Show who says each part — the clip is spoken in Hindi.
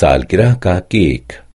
Speaker 1: सालगिरह का केक।